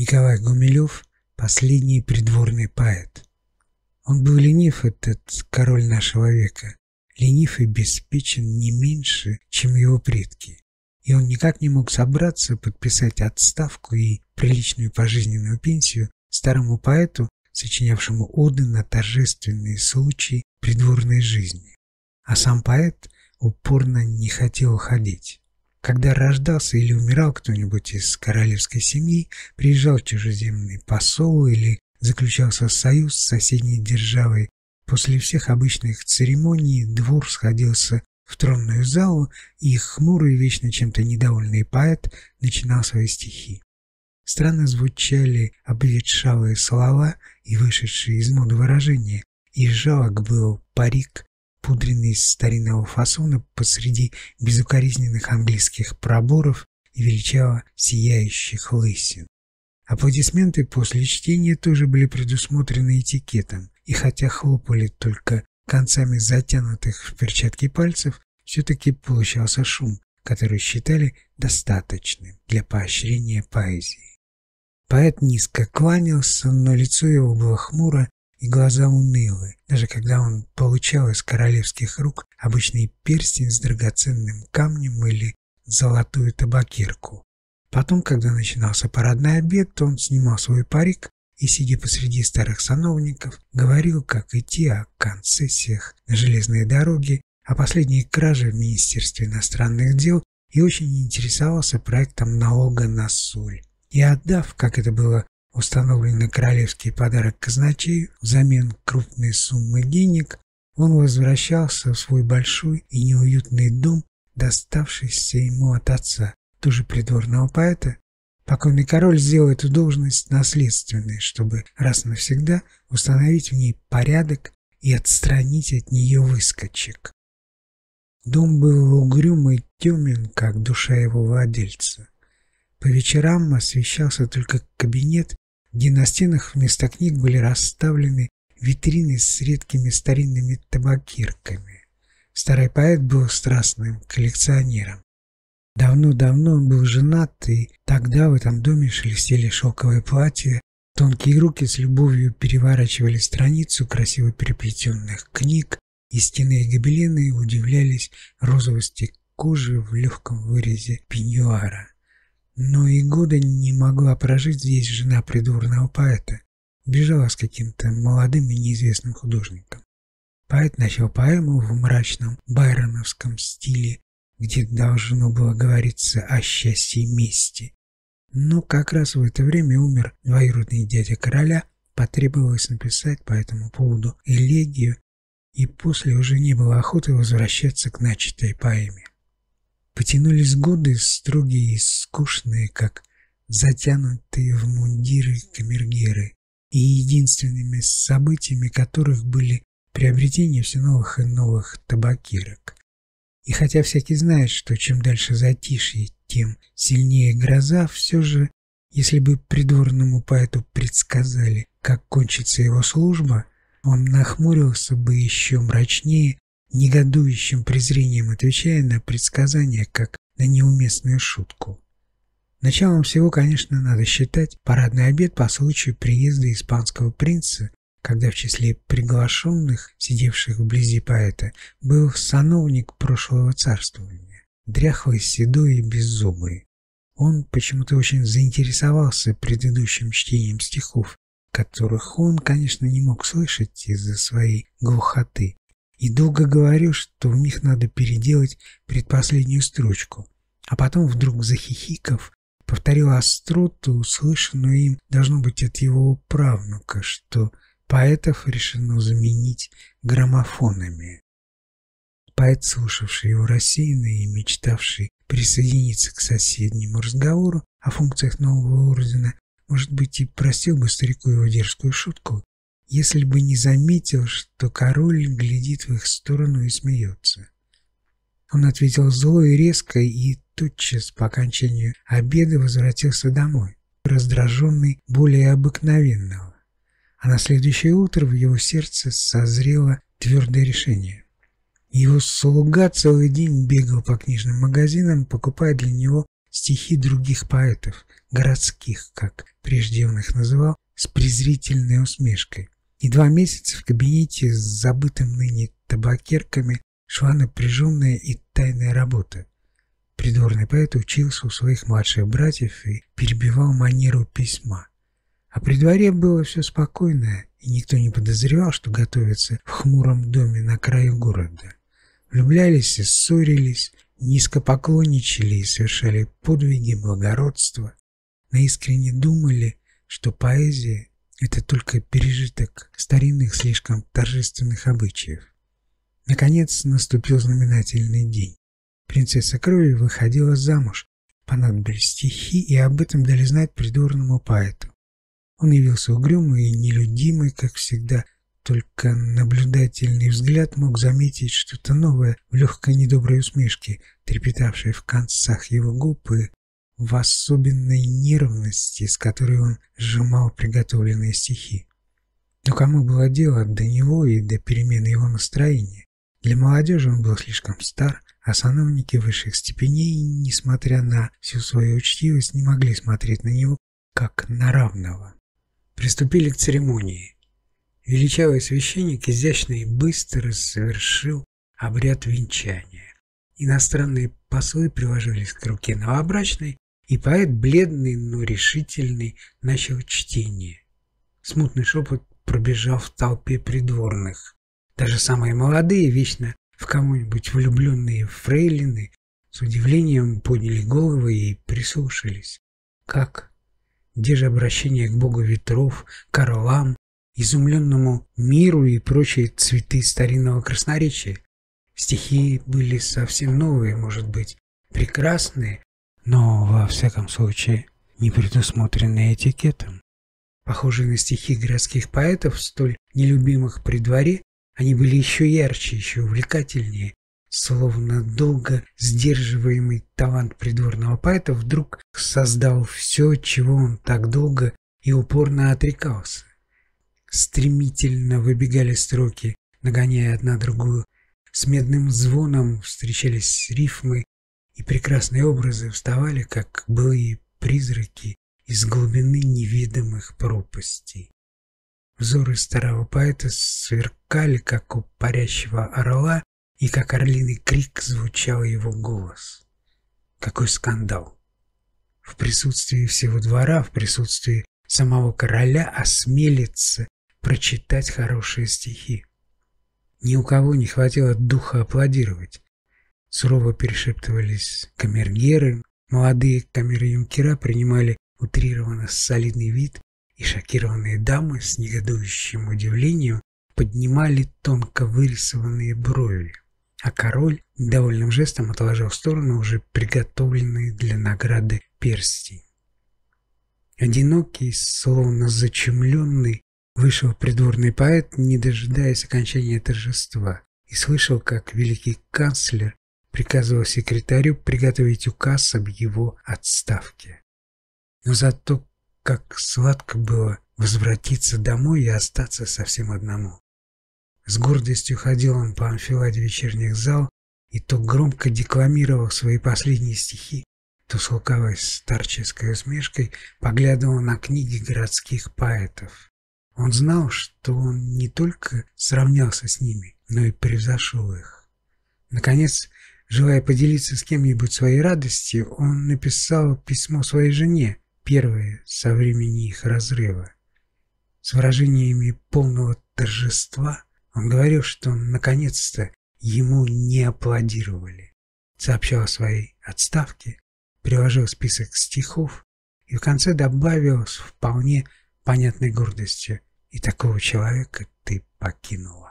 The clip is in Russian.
Николай Гумилев – последний придворный поэт. Он был ленив, этот король нашего века, ленив и беспечен не меньше, чем его предки. И он никак не мог собраться подписать отставку и приличную пожизненную пенсию старому поэту, сочинявшему оды на торжественные случаи придворной жизни. А сам поэт упорно не хотел уходить. Когда рождался или умирал кто-нибудь из королевской семьи, приезжал чужеземный посол или заключался союз с соседней державой, после всех обычных церемоний двор сходился в тронную залу, и хмурый, вечно чем-то недовольный поэт начинал свои стихи. Странно звучали обветшалые слова и вышедшие из моды выражения, и жалок был парик пудренный из старинного фасона посреди безукоризненных английских проборов и величаво сияющих лысин. Аплодисменты после чтения тоже были предусмотрены этикетом, и хотя хлопали только концами затянутых в перчатки пальцев, все-таки получался шум, который считали достаточным для поощрения поэзии. Поэт низко кланялся, но лицо его было хмуро и глаза унылы, даже когда он получал из королевских рук обычный перстень с драгоценным камнем или золотую табакерку. Потом, когда начинался парадный обед, он снимал свой парик и, сидя посреди старых сановников, говорил, как идти о концессиях на железной дороге, о последней краже в Министерстве иностранных дел и очень интересовался проектом налога на соль. И отдав, как это было установленный королевский подарок казначею взамен крупной суммы денег, он возвращался в свой большой и неуютный дом, доставшийся ему от отца, тоже придворного поэта. Покойный король сделал эту должность наследственной, чтобы раз навсегда установить в ней порядок и отстранить от нее выскочек. Дом был угрюм и темен, как душа его владельца. По вечерам освещался только кабинет где на стенах вместо книг были расставлены витрины с редкими старинными табакирками. Старый поэт был страстным коллекционером. Давно-давно он был женат, и тогда в этом доме шелестели шелковые платья, тонкие руки с любовью переворачивали страницу красиво переплетенных книг, и стены и гобелены удивлялись розовости кожи в легком вырезе пеньюара. Но и года не могла прожить здесь жена придворного поэта. Бежала с каким-то молодым и неизвестным художником. Поэт начал поэму в мрачном байроновском стиле, где должно было говориться о счастье и мести. Но как раз в это время умер двоюродный дядя короля, потребовалось написать по этому поводу элегию, и после уже не было охоты возвращаться к начатой поэме. Потянулись годы строгие и скучные, как затянутые в мундиры камергеры, и единственными событиями которых были приобретение все новых и новых табакирок. И хотя всякий знает, что чем дальше затишье, тем сильнее гроза, все же, если бы придворному поэту предсказали, как кончится его служба, он нахмурился бы еще мрачнее негодующим презрением отвечая на предсказание, как на неуместную шутку. Началом всего, конечно, надо считать парадный обед по случаю приезда испанского принца, когда в числе приглашенных, сидевших вблизи поэта, был сановник прошлого царствования, дряхлый, седой и беззубый. Он почему-то очень заинтересовался предыдущим чтением стихов, которых он, конечно, не мог слышать из-за своей глухоты, и долго говорю, что в них надо переделать предпоследнюю строчку, а потом вдруг захихиков повторил остроту, услышанную им, должно быть, от его правнука, что поэтов решено заменить граммофонами. Поэт, слушавший его рассеянно и мечтавший присоединиться к соседнему разговору о функциях нового ордена, может быть, и простил бы старику его дерзкую шутку, если бы не заметил, что король глядит в их сторону и смеется. Он ответил зло и резко, и тотчас по окончанию обеда возвратился домой, раздраженный более обыкновенного. А на следующее утро в его сердце созрело твердое решение. Его слуга целый день бегал по книжным магазинам, покупая для него стихи других поэтов, городских, как прежде он их называл, с презрительной усмешкой. И два месяца в кабинете с забытым ныне табакерками шла напряженная и тайная работа. Придворный поэт учился у своих младших братьев и перебивал манеру письма. А при дворе было все спокойно, и никто не подозревал, что готовится в хмуром доме на краю города. Влюблялись и ссорились, низко поклонничали и совершали подвиги благородства, наискренне думали, что поэзия – это только пережиток старинных слишком торжественных обычаев. Наконец наступил знаменательный день. Принцесса Крови выходила замуж, понадобились стихи, и об этом дали знать придворному поэту. Он явился угрюмый и нелюдимый, как всегда, только наблюдательный взгляд мог заметить что-то новое в легкой недоброй усмешке, трепетавшей в концах его губ и в особенной нервности, с которой он сжимал приготовленные стихи. Но кому было дело до него и до перемены его настроения? Для молодежи он был слишком стар, а сановники высших степеней, несмотря на всю свою учтивость, не могли смотреть на него как на равного. Приступили к церемонии. Величавый священник изящно и быстро совершил обряд венчания. Иностранные послы приложились к руке новобрачной, и поэт, бледный, но решительный, начал чтение. Смутный шепот пробежал в толпе придворных. Даже самые молодые, вечно в кого-нибудь влюбленные фрейлины, с удивлением подняли головы и прислушались. Как? Где же обращение к богу ветров, к орлам, изумленному миру и прочие цветы старинного красноречия? Стихи были совсем новые, может быть, прекрасные, но, во всяком случае, не предусмотренные этикетом. Похожие на стихи городских поэтов, столь нелюбимых при дворе, они были еще ярче, еще увлекательнее, словно долго сдерживаемый талант придворного поэта вдруг создал все, чего он так долго и упорно отрекался. Стремительно выбегали строки, нагоняя одна другую. С медным звоном встречались рифмы, и прекрасные образы вставали, как былые призраки из глубины неведомых пропастей. Взоры старого поэта сверкали, как у парящего орла, и как орлиный крик звучал его голос. Какой скандал! В присутствии всего двора, в присутствии самого короля осмелиться прочитать хорошие стихи. Ни у кого не хватило духа аплодировать. Сурово перешептывались камергеры, молодые камеры-юнкера принимали утрированно солидный вид, и шокированные дамы с негодующим удивлением поднимали тонко вырисованные брови, а король довольным жестом отложил в сторону уже приготовленные для награды перстень. Одинокий, словно зачумленный, вышел придворный поэт, не дожидаясь окончания торжества, и слышал, как великий канцлер приказывал секретарю приготовить указ об его отставке. Но зато как сладко было возвратиться домой и остаться совсем одному. С гордостью ходил он по анфиладе вечерних зал и то громко декламировал свои последние стихи, то с лукавой старческой усмешкой поглядывал на книги городских поэтов. Он знал, что он не только сравнялся с ними, но и превзошел их. Наконец, желая поделиться с кем-нибудь своей радостью, он написал письмо своей жене, первые со времени их разрыва. С выражениями полного торжества он говорил, что наконец-то ему не аплодировали. Сообщал о своей отставке, приложил список стихов и в конце добавил с вполне понятной гордостью «И такого человека ты покинула».